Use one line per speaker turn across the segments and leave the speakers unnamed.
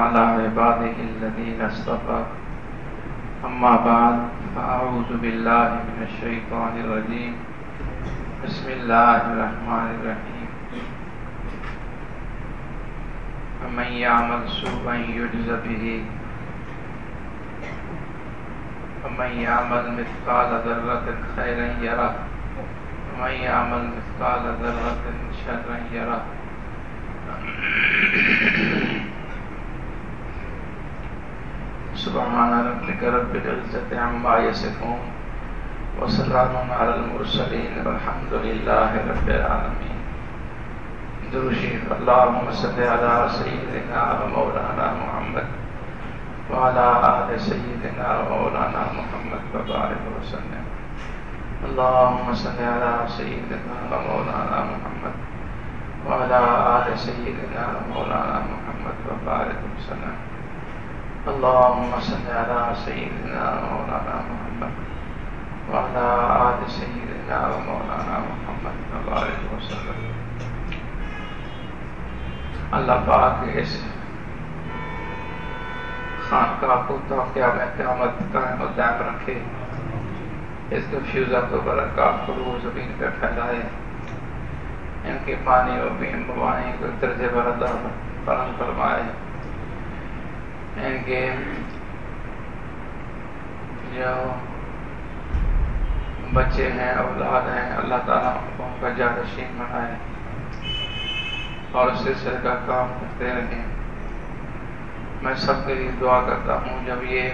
على عباده الذين اصطفى. أما بعد، فأعوذ بالله من الشيطان الرجيم. بسم الله الرحمن الرحيم. ومن يعمل سوءا يجز به. ومن يعمل مثقال ذرة خيرا يره. ومن يعمل مثقال ذرة شرا يره. سبحان ربك رب العزة عما يصفون وسلام على المرسلين والحمد لله رب العالمين. دروشيف اللهم صل على سيدنا ومولانا محمد وعلى آل سيدنا ومولانا محمد وبارك وسلم. اللهم صل على سيدنا ومولانا محمد وعلى آل سيدنا ومولانا محمد وبارك وسلم. اللهم صل على سيدنا ومولانا محمد وعلى آل سيدنا ومولانا محمد وبارك وسلم. اللہ پاک اس خانقاہ کو تو قیامت قائم و دائم رکھے، اس کے فیوزت و برکات کو روح زمین پہ پھیلائے، ان کے پانی و بین بوائیں کو درجے بردا بلند فرمائے۔ ان کے جو بچے ہیں، اولاد ہیں، اللہ تعالیٰ ان کا جارشین بنائے۔ اور اس سلسلے کا کام کرتے رہیں۔ میں سب کے لیے دعا کرتا ہوں، جب یہ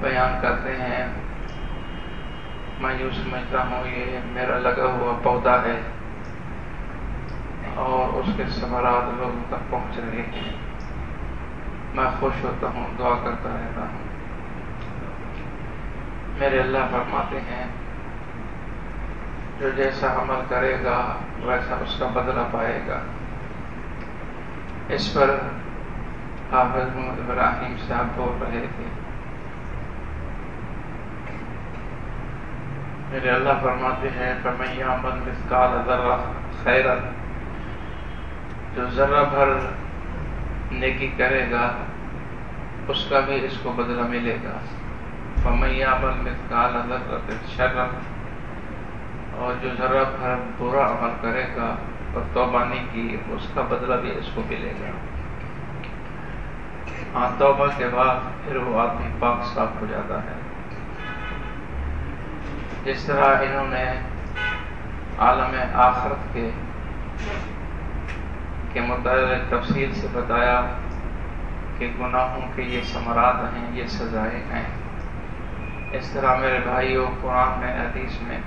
بیان کرتے ہیں، میں یوں سمجھتا ہوں، یہ میرا لگا ہوا پودا ہے۔ اور اس کے سمرات لوگوں تک پہنچ رہے ہیں۔ میں خوش ہوتا ہوں، دعا کرتا رہتا ہوں۔ میرے اللہ فرماتے ہیں، جو جیسا عمل کرے گا، ویسا اس کا بدلہ پائے گا۔ اس پر حافظ محمد ابراہیم صاحب بول رہے تھے۔ میرے اللہ فرماتے ہیں فرمیا من مسکال ذرہ خیرت جو ذرہ بھر نیکی کرے گا، اس کا بھی اس کو بدلہ ملے گا۔ فمیا من مسکال ذرت شرم اور جو ذرہ بھر برا عمل کرے گا اور توبہ نہیں کی، اس کا بدلہ بھی اس کو ملے گا۔ ہاں توبہ کے بعد پھر وہ آدمی پاک صاف ہو جاتا ہے۔ جس طرح انہوں نے عالم آخرت کے کے متعلق تفصیل سے بتایا کہ گناہوں کے یہ ثمرات ہیں، یہ سزائیں ہیں۔ اس طرح میرے بھائیوں، قرآن میں، حدیث میں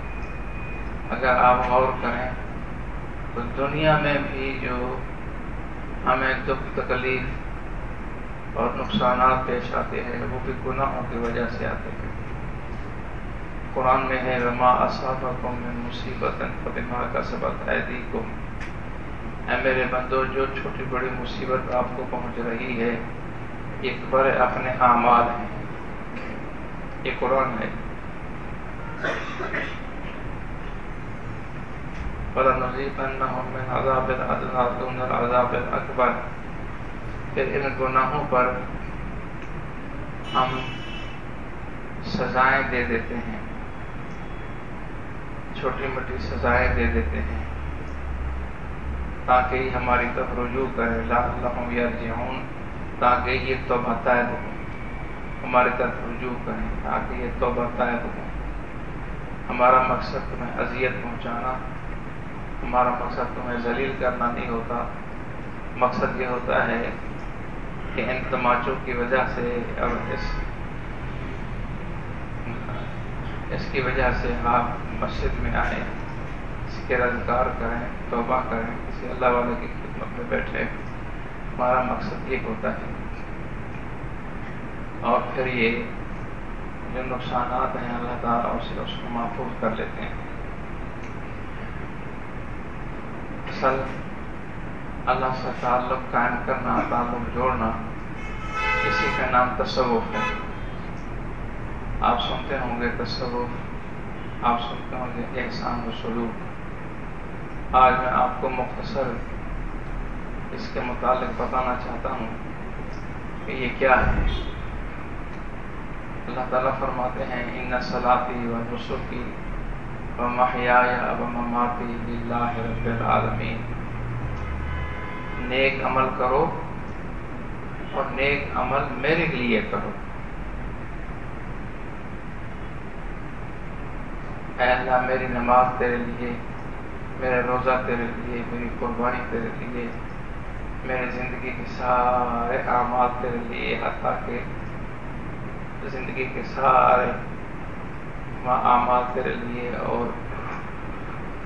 اگر آپ غور کریں تو دنیا میں بھی جو ہمیں دکھ، تکلیف اور نقصانات پیش آتے ہیں، وہ بھی گناہوں کی وجہ سے آتے ہیں۔ قرآن میں ہے رما اصابکم من مصیبت فبما کا سبق ایدیکم اے میرے بندو، جو چھوٹی بڑی مصیبت آپ کو پہنچ رہی ہے، یہ بڑے اپنے اعمال ہیں۔ یہ قرآن ہے۔ فَلَنُذِيقَنَّهُم مِّنْ عَذَابٍ أَدْنَىٰ دُونَ پھر ان گناہوں پر ہم سزائیں دے دیتے ہیں۔ چھوٹی موٹی سزائیں دے دیتے ہیں۔ تاکہ یہ ہماری طرف رجوع کرے لعلہم یرجعون تاکہ یہ توبہ طائب ہو۔ ہماری طرف رجوع کریں تاکہ یہ توبہ طائب ہو۔ ہمارا مقصد تمہیں اذیت پہنچانا، ہمارا مقصد تمہیں ذلیل کرنا نہیں ہوتا۔ مقصد یہ ہوتا ہے کہ ان تماچوں کی وجہ سے اور اس اس کی وجہ سے آپ مسجد میں آئیں کے رزگار کریں، توبہ کریں کسی اللہ والے کی خدمت میں بیٹھے، ہمارا مقصد یہ ہوتا ہے۔ اور پھر یہ جو نقصانات ہیں، اللہ تعالیٰ اسے اس کو محفوظ کر لیتے ہیں۔ اصل اللہ سے تعلق قائم کرنا، تعلق جوڑنا اسی کا نام تصوف ہے۔ آپ سنتے ہوں گے تصوف، آپ سنتے ہوں گے احسان و سلوک۔ آج میں آپ کو مختصر اس کے متعلق بتانا چاہتا ہوں کہ یہ کیا ہے۔ اللہ تعالیٰ فرماتے ہیں، ان صلاحی و نسخی و محیا اب مماتی اللہ رب العالمین. نیک عمل کرو اور نیک عمل میرے لیے کرو۔ اے اللہ، میری نماز تیرے لیے میرا روزہ تیرے لیے، میری قربانی تیرے لیے، میرے زندگی کے سارے اعمال تیرے لیے، حتیٰ کہ زندگی کے سارے اعمال تیرے لیے اور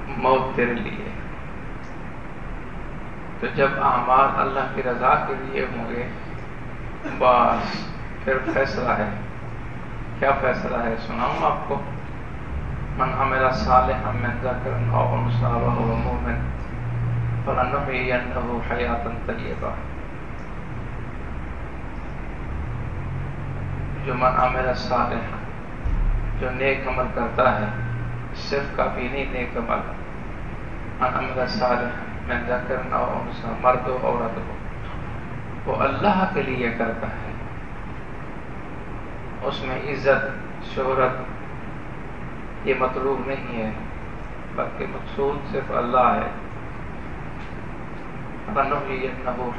موت تیرے لیے۔ تو جب اعمال اللہ کی رضا کے لیے ہوں گے، بس پھر فیصلہ ہے۔ کیا فیصلہ ہے؟ سناؤں آپ کو۔ من عمل صالحا من ذكر او انثى وهو مؤمن فلنحيينه حياه طيبه جو من عمل صالحا، جو نیک عمل کرتا ہے، صرف کافی نہیں، نیک عمل. من عمل صالحا من ذكر او انثى، مرد و عورت ہو وہ اللہ کے لیے کرتا ہے. اس میں عزت، شہرت یہ مطلوب نہیں ہے، بلکہ مقصود صرف اللہ ہے۔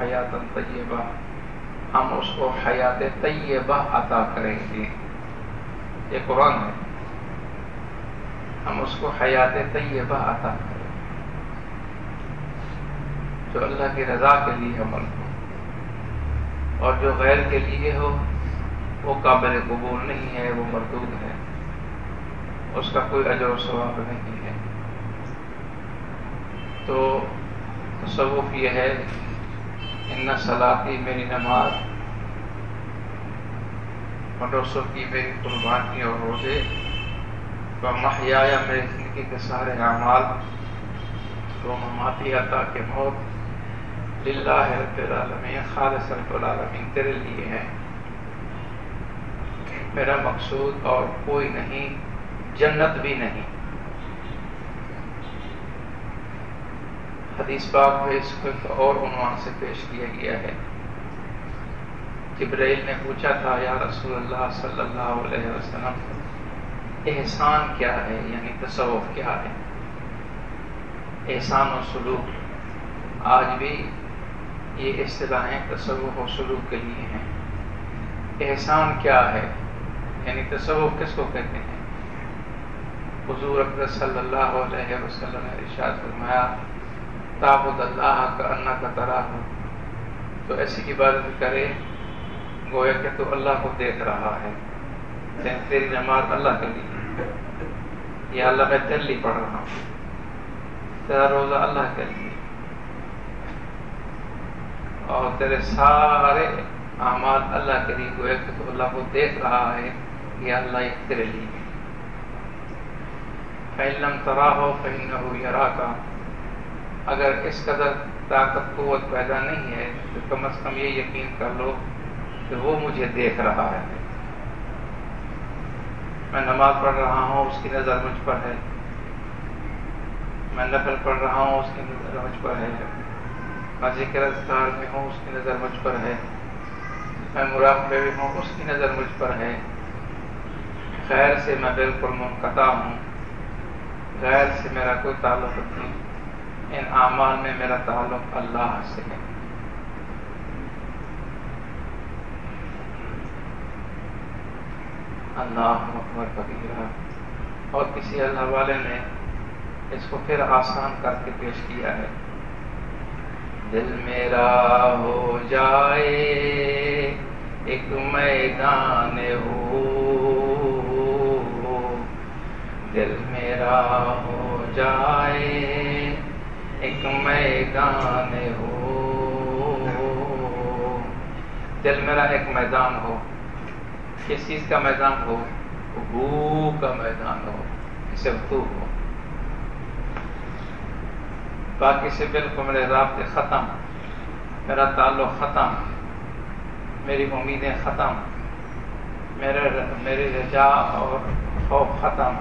حیات طیبہ ہم اس کو حیات طیبہ عطا کریں گے۔ یہ قرآن ہے۔ ہم اس کو حیات طیبہ عطا کریں جو اللہ کی رضا کے لیے عمل ہو اور جو غیر کے لیے ہو، وہ قابل قبول نہیں ہے، وہ مردود ہے۔ اس کا کوئی اجر و ثواب نہیں ہے۔ تو تصوف یہ ہے، ان سلاتی میری نماز، مدرسوں کی میری قربانی اور روزے، و محیا میری زندگی کے سارے اعمال، وہ مماتی عطا کے موت، للہ رب العالمین، خالص رب العالمین تیرے لیے ہے میرا مقصود اور کوئی نہیں جنت بھی نہیں۔ حدیث پاک میں اس کو ایک اور عنوان سے پیش کیا گیا ہے۔ جبرائیل نے پوچھا تھا، یا رسول اللہ صلی اللہ علیہ وسلم، احسان کیا ہے؟ یعنی تصوف کیا ہے؟ احسان و سلوک۔ آج بھی یہ اصطلاحیں تصوف و سلوک کے لیے ہیں۔ احسان کیا ہے؟ یعنی تصوف کس کو کہتے ہیں؟ حضور اکبر صلی اللہ علیہ وسلم نے ارشاد فرمایا تابد اللہ کا اللہ کا طرح ہو تو ایسی عبادت کرے، گویا کہ تو اللہ کو دیکھ رہا ہے۔ تیری نماز اللہ کے لیے۔ یا اللہ میں تیرے لیے پڑھ رہا ہوں۔ تیرا روزہ اللہ کے لیے۔ اور تیرے سارے اعمال اللہ کے لیے، گویا کہ تو اللہ کو دیکھ رہا ہے۔ یا اللہ ایک تیرے لیے۔ فعلم ترا ہو فہن ہو یرا کا اگر اس قدر طاقت، قوت پیدا نہیں ہے، تو کم از کم یہ یقین کر لو کہ وہ مجھے دیکھ رہا ہے۔ میں نماز پڑھ رہا ہوں، اس کی نظر مجھ پر ہے۔ میں نفل پڑھ رہا ہوں، اس کی نظر مجھ پر ہے۔ میں ذکر اذکار میں ہوں، اس کی نظر مجھ پر ہے۔ میں مراقبے میں ہوں، اس کی نظر مجھ پر ہے۔ خیر سے میں بالکل منقطع ہوں۔ غیر سے میرا کوئی تعلق نہیں۔ ان اعمال میں میرا تعلق اللہ سے ہے۔ اللہ اکبر کبیرہ اور کسی اللہ والے نے اس کو پھر آسان کر کے پیش کیا ہے۔ دل میرا ہو جائے، ایک میدان ہو دل میرا ہو جائے ایک میدان ہو دل میرا ایک میدان ہو کس چیز کا میدان ہو بھو کا میدان ہو اسے ہو باقی سے بالکل میرے رابطے ختم میرا تعلق ختم میری امیدیں ختم میرے میری رجا اور خوف ختم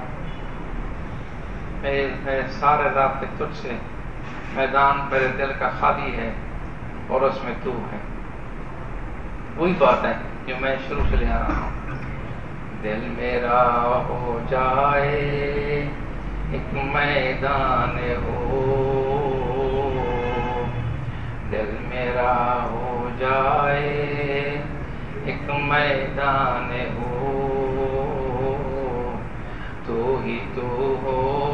میرے میرے سارے رابطے تجھ سے میدان میرے دل کا خالی ہے اور اس میں تو ہے۔ وہی بات ہے جو میں شروع سے لے آ رہا ہوں۔ دل میرا ہو جائے، ایک میدان ہو۔ دل میرا ہو جائے، ایک میدان ہو۔ تو ہی تو ہو۔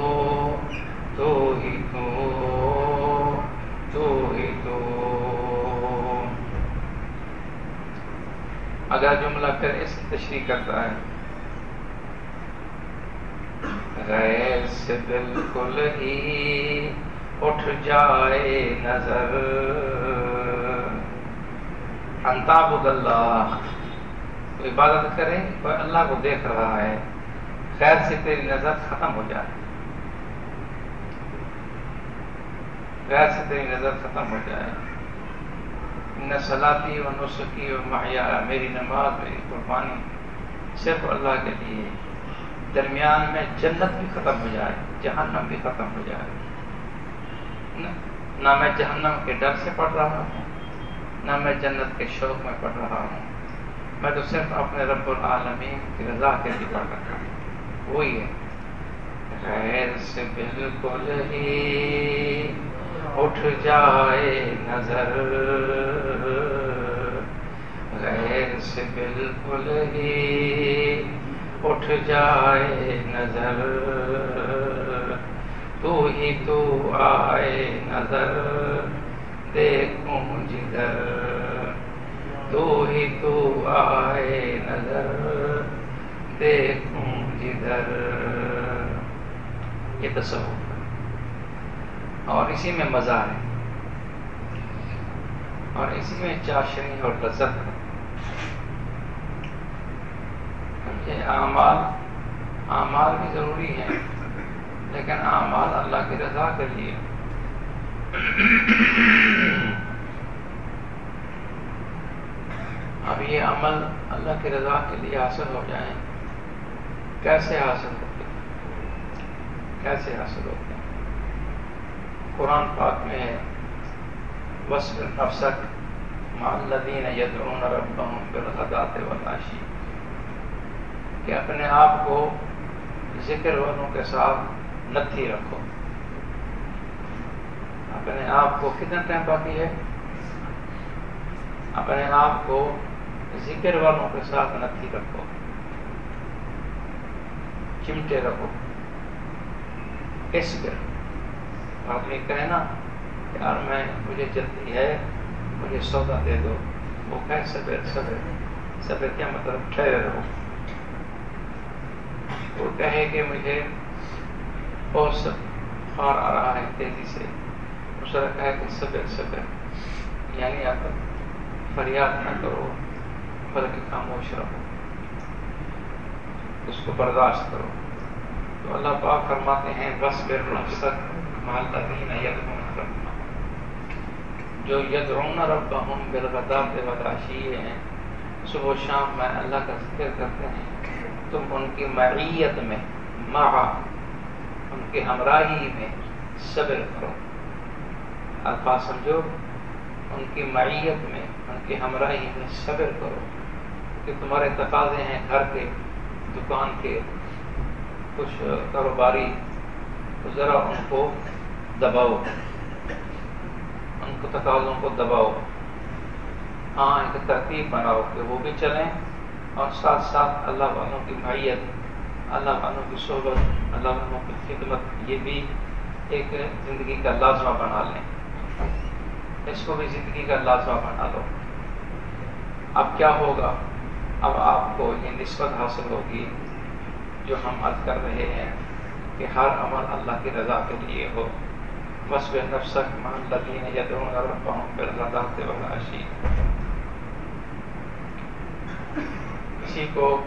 تو ہی تو تو ہی تو اگر جملہ پھر اس کی تشریح کرتا ہے۔ غیر سے بالکل ہی اٹھ جائے نظر۔ انتاب اللہ۔ کوئی عبادت کرے کوئی اللہ کو دیکھ رہا ہے۔ خیر سے تیری نظر ختم ہو جائے۔ غیر سے تیری نظر ختم ہو جائے۔ نہ سلاتی و نسخی و محیا، میری نماز، میری قربانی صرف اللہ کے لیے۔ درمیان میں جنت بھی ختم ہو جائے، جہنم بھی ختم ہو جائے۔ نہ میں جہنم کے ڈر سے پڑھ رہا ہوں، نہ میں جنت کے شوق میں پڑھ رہا ہوں۔ میں تو صرف اپنے رب العالمین کی رضا کے لیے پڑھ رہا ہوں۔ وہی ہے۔ غیر سے بالکل ہی۔ اٹھ جائے نظر۔ غیر سے بالکل ہی اٹھ جائے نظر۔ تو ہی تو آئے نظر۔ دیکھوں جدھر تو ہی تو آئے نظر۔ دیکھوں جدھر یہ تصور۔ اور اسی میں مزہ ہے۔ اور اسی میں چاشنی اور لذت ہے کیونکہ اعمال اعمال بھی ضروری ہیں، لیکن اعمال اللہ کی رضا کے لیے۔ اب یہ عمل اللہ کی رضا کے لیے حاصل ہو جائیں۔ کیسے حاصل ہوتے کیسے حاصل ہوتے ہیں قرآن پاک میں وصف نفسک معلدین یدعون ربهم بالغدات والعشی کہ اپنے آپ کو ذکر والوں کے ساتھ نتھی رکھو۔ اپنے آپ کو کتنا ٹائم باقی ہے؟ اپنے آپ کو ذکر والوں کے ساتھ نتھی رکھو۔ چمٹے رکھو۔ اس پر آدمی کہے نا یار میں، مجھے جلدی ہے، مجھے سودا دے دو. وہ کہ سبر سبر سبر کیا مطلب ٹھہرے رہو؟ وہ کہے کہ مجھے بہت سب آ رہا ہے تیزی سے۔ اس نے کہا کہ صبر صبر یعنی آپ فریاد نہ کرو، بلکہ خاموش رہو، اس کو برداشت کرو۔ تو اللہ پاک فرماتے ہیں، بس بے نفسک مالدین یدعون ربنا جو یدعون ربهم بالغدات والعشی ہیں، صبح و شام میں اللہ کا ذکر کرتے ہیں، تم ان کی معیت میں، مع، ان کے ہمراہی میں صبر کرو۔ الفاظ سمجھو، ان کی معیت میں، ان کی ہمراہی میں صبر کرو کہ تمہارے تقاضے ہیں گھر کے، دکان کے، کچھ کاروباری، تو ذرا ان کو دباؤ۔ ان کو تقاضوں کو دباؤ۔ ہاں ایک ترتیب بناؤ کہ وہ بھی چلیں اور ساتھ ساتھ اللہ والوں کی معیت، اللہ والوں کی صحبت، اللہ والوں کی خدمت، یہ بھی ایک زندگی کا لازمہ بنا لیں۔ اس کو بھی زندگی کا لازمہ بنا لو۔ اب کیا ہوگا؟ اب آپ کو یہ نسبت حاصل ہوگی جو ہم عرض کر رہے ہیں کہ ہر عمل اللہ کی رضا کے لیے ہو۔ بس بے نفسک مان لدین ربهم بالغدات کسی کو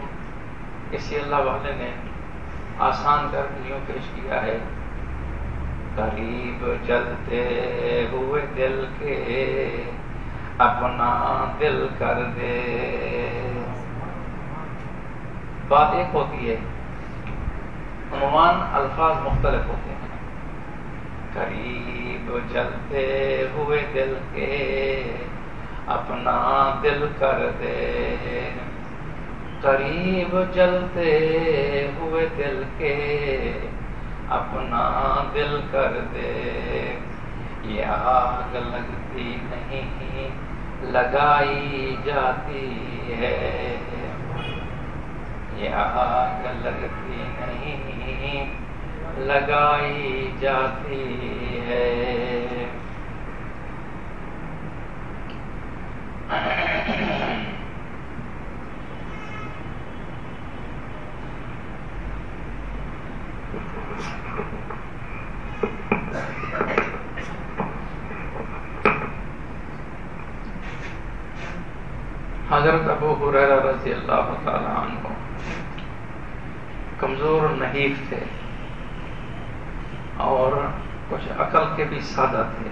کسی اللہ والے نے آسان کر یوں پیش کیا ہے؟ قریب چلتے ہوئے دل کے، اپنا دل کر دے۔ بات ایک ہوتی ہے، عنوان الفاظ مختلف ہوتے ہیں۔ قریب جلتے ہوئے دل کے، اپنا دل کر دے۔ قریب جلتے ہوئے دل کے، اپنا دل کر دے۔ یہ آگ لگتی نہیں، لگائی جاتی ہے۔ یہ آگ لگتی نہیں لگائی جاتی ہے حضرت ابو حریرہ رضی اللہ تعالیٰ عنہ کمزور نحیف تھے اور کچھ سادہ تھے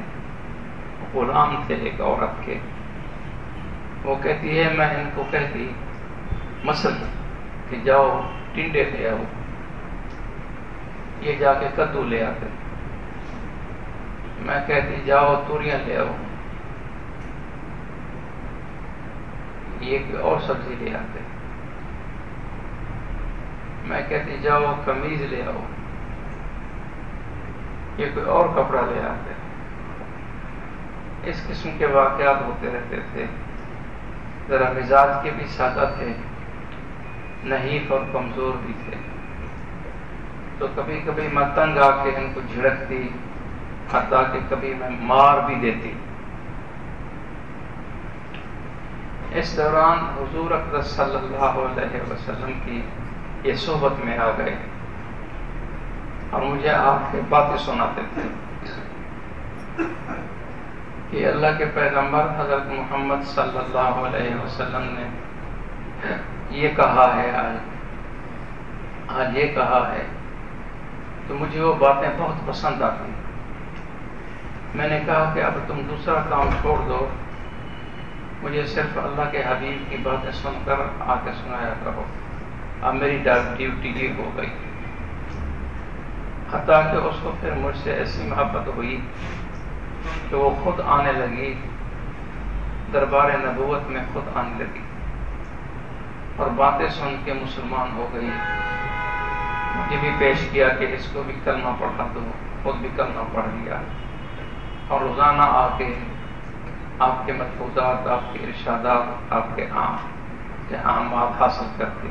غلام تھے ایک عورت کے۔ وہ کہتی ہے، میں ان کو کہتی مسل کہ جاؤ، ٹنڈے لے آؤ۔ یہ جا کے کدو لے آتے۔ میں کہتی، جاؤ، توریاں لے آؤ۔ یہ اور سبزی لے آتے۔ میں کہتی، جاؤ، کمیز لے آؤ۔ یہ کوئی اور کپڑا لے آتے اس قسم کے واقعات ہوتے رہتے تھے۔ ذرا مزاج کے بھی سادہ تھے، نحیف اور کمزور بھی تھے۔ تو کبھی کبھی میں تنگ آ کے ان کو جھڑکتی، حتیٰ کہ کبھی میں مار بھی دیتی۔ اس دوران حضور اکبر صلی اللہ علیہ وسلم کی یہ صحبت میں آ گئے۔ اور مجھے آپ کے باتیں سناتے تھے۔ کہ اللہ کے پیغمبر حضرت محمد صلی اللہ علیہ وسلم نے یہ کہا ہے آج۔ آج یہ کہا ہے۔ تو مجھے وہ باتیں بہت پسند آتی میں نے کہا کہ اب تم دوسرا کام چھوڑ دو۔ مجھے صرف اللہ کے حبیب کی باتیں سن کر آ کے سنایا کرو۔ اب میری ڈیوٹی یہ ہو گئی۔ حتیٰ کہ اس کو پھر مجھ سے ایسی محبت ہوئی کہ وہ خود آنے لگی، دربار نبوت میں خود آنے لگی اور باتیں سن کے مسلمان ہو گئی۔ مجھے بھی پیش کیا کہ اس کو بھی کلمہ پڑھا دو، خود بھی کلمہ پڑھ لیا۔ اور روزانہ آ کے، آپ کے محفوظات آپ کے ارشادات، آپ کے عام کے عام بات حاصل کرتے۔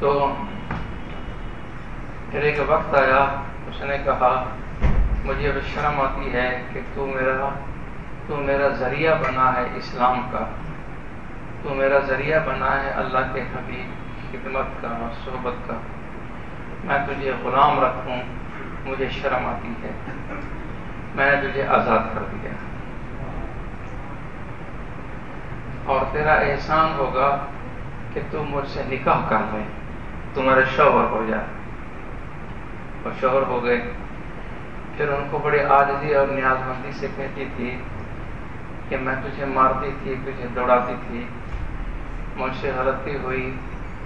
تو پھر ایک وقت آیا، اس نے کہا، مجھے اب شرم آتی ہے کہ تو میرا تو میرا ذریعہ بنا ہے اسلام کا۔ تو میرا ذریعہ بنا ہے اللہ کے حبیب، خدمت کا، صحبت کا۔ میں تجھے غلام رکھوں، مجھے شرم آتی ہے۔ میں نے تجھے آزاد کر دیا۔ اور تیرا احسان ہوگا کہ تو مجھ سے نکاح کر لے، تو میرا شوہر ہو جائے اور شوہر ہو گئے۔ پھر ان کو بڑی عاجزی اور نیاز مندی سے کہتی تھی کہ میں تجھے مارتی تھی، تجھے دوڑاتی تھی، مجھ سے غلطی ہوئی،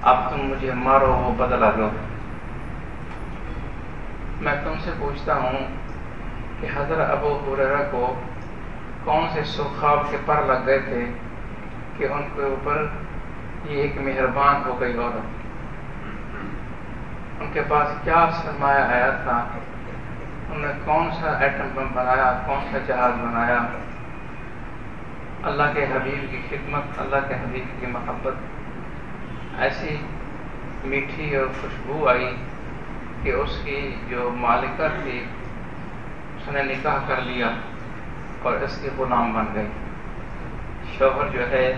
اب تم مجھے مارو، وہ بدلا لو میں تم سے پوچھتا ہوں کہ حضرت ابو حریرہ کو کون سے سرخاب کے پر لگ گئے تھے کہ ان کے اوپر یہ ایک مہربان ہو گئی عورت۔ ان کے پاس کیا سرمایہ آیا تھا؟ انہوں نے کون سا ایٹم بم بنایا؟ کون سا جہاز بنایا؟ اللہ کے حبیب کی خدمت، اللہ کے حبیب کی محبت۔ ایسی میٹھی اور خوشبو آئی کہ اس کی جو مالکہ تھی، اس نے نکاح کر لیا اور اس کی غلام بن گئی۔ شوہر جو ہے،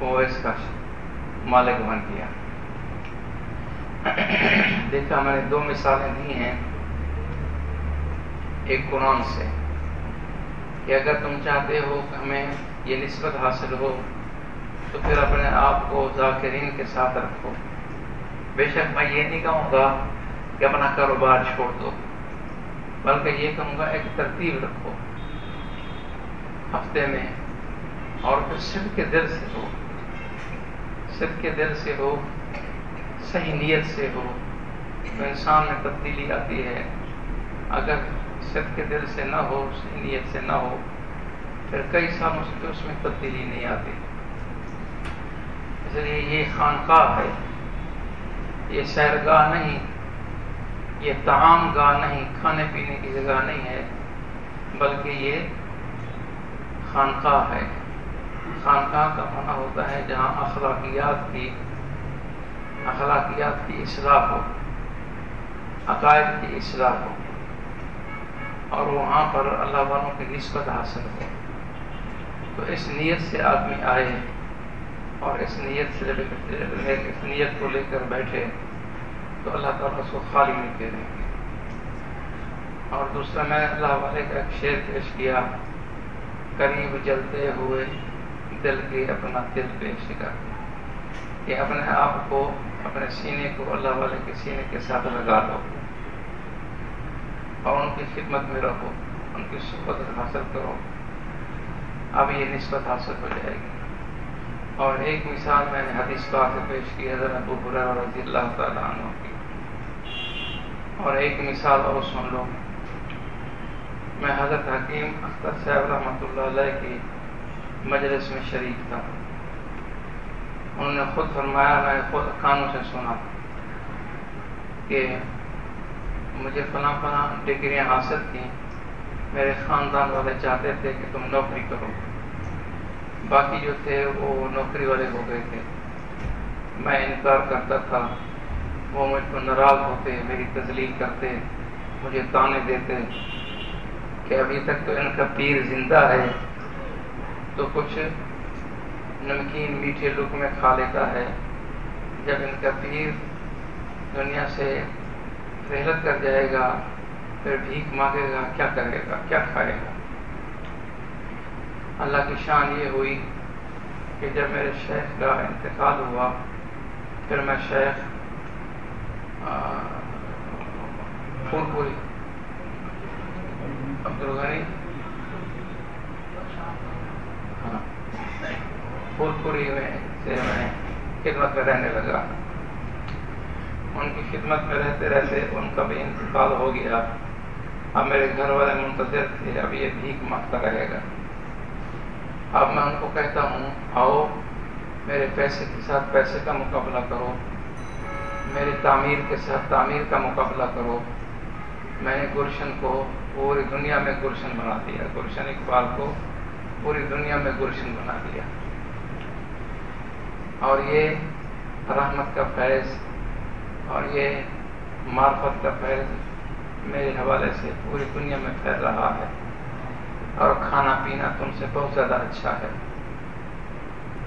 وہ اس کا مالک بن گیا۔ دیکھا میں نے دو مثالیں دی ہیں ایک قرآن سے کہ اگر تم چاہتے ہو کہ ہمیں یہ نسبت حاصل ہو، تو پھر اپنے آپ کو ذاکرین کے ساتھ رکھو۔ بے شک میں یہ نہیں کہوں گا کہ اپنا کاروبار چھوڑ دو، بلکہ یہ کہوں گا ایک ترتیب رکھو۔ ہفتے میں اور پھر صرف کے دل سے ہو صرف کے دل سے ہو صحیح نیت سے ہو، تو انسان میں تبدیلی آتی ہے۔ اگر صد کے دل سے نہ ہو اس نیت سے نہ ہو، پھر کئی سالوں سے اس میں تبدیلی نہیں آتی۔ اس لیے یہ خانقاہ ہے۔ یہ سیرگاہ نہیں، یہ تعام گاہ نہیں، کھانے پینے کی جگہ نہیں ہے، بلکہ یہ خانقاہ ہے۔ خانقاہ کا معنی ہوتا ہے جہاں اخلاقیات کی اخلاقیات کی اصلاح ہو، عقائد کی اصلاح ہو، اور وہاں پر اللہ والوں کی نسبت حاصل ہو۔ تو اس نیت سے آدمی آئے اور اس نیت سے اس نیت کو لے کر بیٹھے، تو اللہ تعالیٰ اس کو خالی نہیں دے دیں گے۔ اور دوسرا، میں اللہ والے کا ایک شعر پیش کیا، قریب جلتے ہوئے دل کے اپنا دل پیش کر۔ کہ اپنے آپ کو اپنے سینے کو اللہ والے کے سینے کے ساتھ لگا دو اور ان کی خدمت میں رہو، ان کی صحبت حاصل کرو۔ اب یہ نسبت حاصل ہو جائے گی۔ اور ایک مثال میں نے حدیث پاک سے پیش کی، حضرت ابو برا رضی اللہ تعالیٰ عنہ کی۔ اور ایک مثال اور سن لو۔ میں حضرت حکیم اختر صاحب رحمۃ اللہ علیہ کی مجلس میں شریک تھا۔ انہوں نے خود فرمایا میں خود کانوں سے سنا کہ مجھے فلاں فلاں ڈگریاں حاصل تھیں میرے خاندان والے چاہتے تھے کہ تم نوکری کرو۔ باقی جو تھے وہ نوکری والے ہو گئے تھے۔ میں انکار کرتا تھا۔ وہ مجھ کو ناراض ہوتے، میری تزلیل کرتے، مجھے تانے دیتے کہ ابھی تک تو ان کا پیر زندہ ہے۔ تو کچھ نمکین میٹھے لک میں کھا لیتا ہے۔ جب ان کا پیر دنیا سے رحلت کر جائے گا، پھر بھیک مانگے گا، کیا کرے گا؟ کیا کھائے گا؟ اللہ کی شان یہ ہوئی کہ جب میرے شیخ کا انتقال ہوا، پھر میں شیخ پھول پوری عبد الغنی ہاں پھول پوری میں سے میں خدمت میں رہنے لگا۔ ان کی خدمت میں رہتے رہتے ان کا بھی انتقال ہو گیا۔ اب میرے گھر والے منتظر تھے، اب یہ بھیک مانگتا رہے گا۔ اب میں ان کو کہتا ہوں، آؤ، میرے پیسے کے ساتھ پیسے کا مقابلہ کرو۔ میری تعمیر کے ساتھ تعمیر کا مقابلہ کرو۔ میں نے گلشن کو پوری دنیا میں گلشن بنا دیا۔ گلشن اقبال کو پوری دنیا میں گلشن بنا دیا۔ اور یہ رحمت کا فیض اور یہ معرفت کا فیض میرے حوالے سے پوری دنیا میں پھیل رہا ہے اور کھانا پینا تم سے بہت زیادہ اچھا ہے۔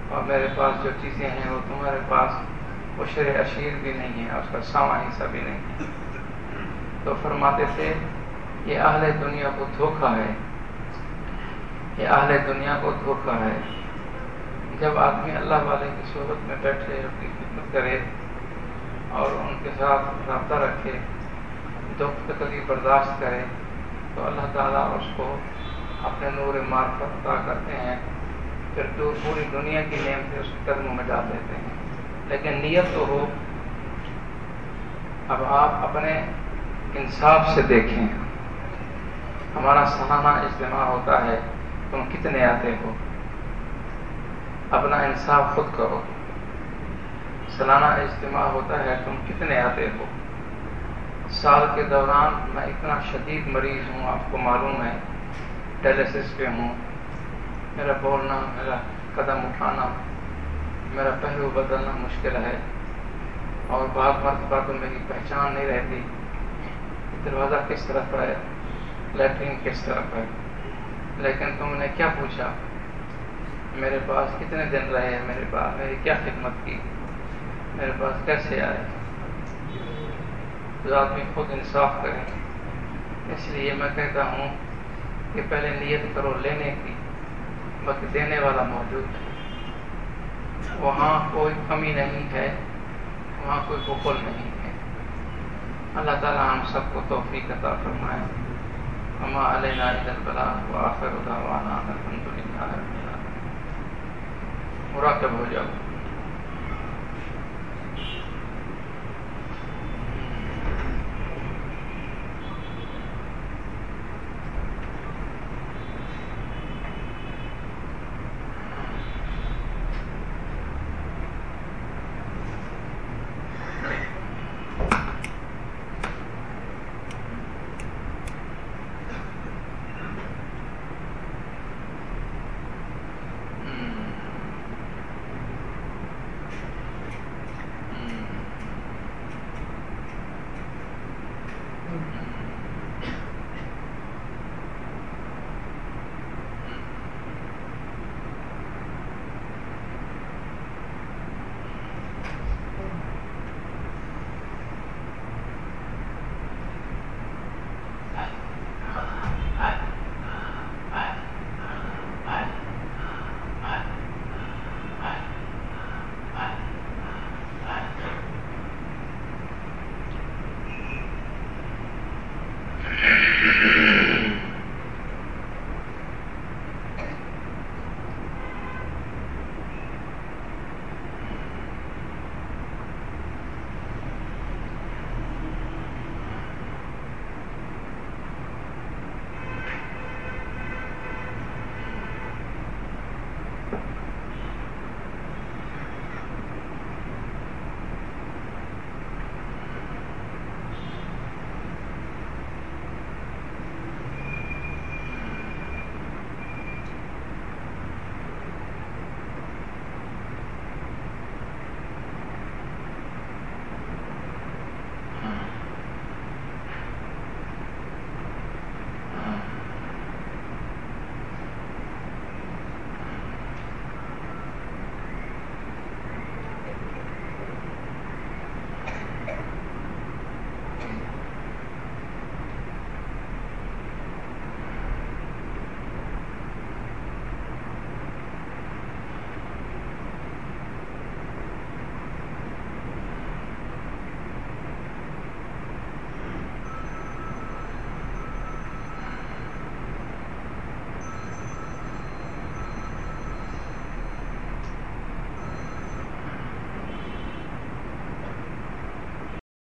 اور میرے پاس جو چیزیں ہیں وہ تمہارے پاس عشر اشیر بھی نہیں ہے اس کا ساما حصہ بھی نہیں ہے تو فرماتے تھے، یہ اہل دنیا کو دھوکا ہے۔ یہ اہل دنیا کو دھوکا ہے۔ جب آدمی اللہ والے کی صحبت میں بیٹھے، ان کی خدمت کرے اور ان کے ساتھ رابطہ رکھے، دکھ تکلیف برداشت کرے، تو اللہ تعالیٰ اس کو اپنے نور معرفت عطا کرتے ہیں۔ پھر تو پوری دنیا کی نیم اس کے قدموں میں ڈال دیتے ہیں۔ لیکن نیت تو ہو۔ اب آپ اپنے انصاف سے دیکھیں۔ ہمارا سہانا اجتماع ہوتا ہے۔ تم کتنے آتے ہو؟ اپنا انصاف خود کرو۔ سالانہ اجتماع ہوتا ہے، تم کتنے آتے ہو؟ سال کے دوران میں اتنا شدید مریض ہوں، آپ کو معلوم ہے۔ ڈیلیسس پہ ہوں۔ میرا بولنا، میرا قدم اٹھانا، میرا پہلو بدلنا مشکل ہے۔ اور بعض مرتبہ تو میری پہچان نہیں رہتی۔ دروازہ کس طرف ہے؟ لیٹرین کس طرف ہے؟ لیکن تم نے کیا پوچھا؟ میرے پاس کتنے دن رہے ہیں میرے پاس؟ میری کیا خدمت کی؟ میرے پاس کیسے آئے؟ تو آدمی خود انصاف کریں۔ اس لیے میں کہتا ہوں کہ پہلے نیت کرو لینے کی باقی دینے والا موجود ہے۔ وہاں کوئی کمی نہیں ہے، وہاں کوئی بخل نہیں ہے۔ اللہ تعالیٰ ہم سب کو توفیق عطا فرمائے۔ ہما علینا البلا وآخر دعوانا الحمد للہ مراقب ہو جاؤ۔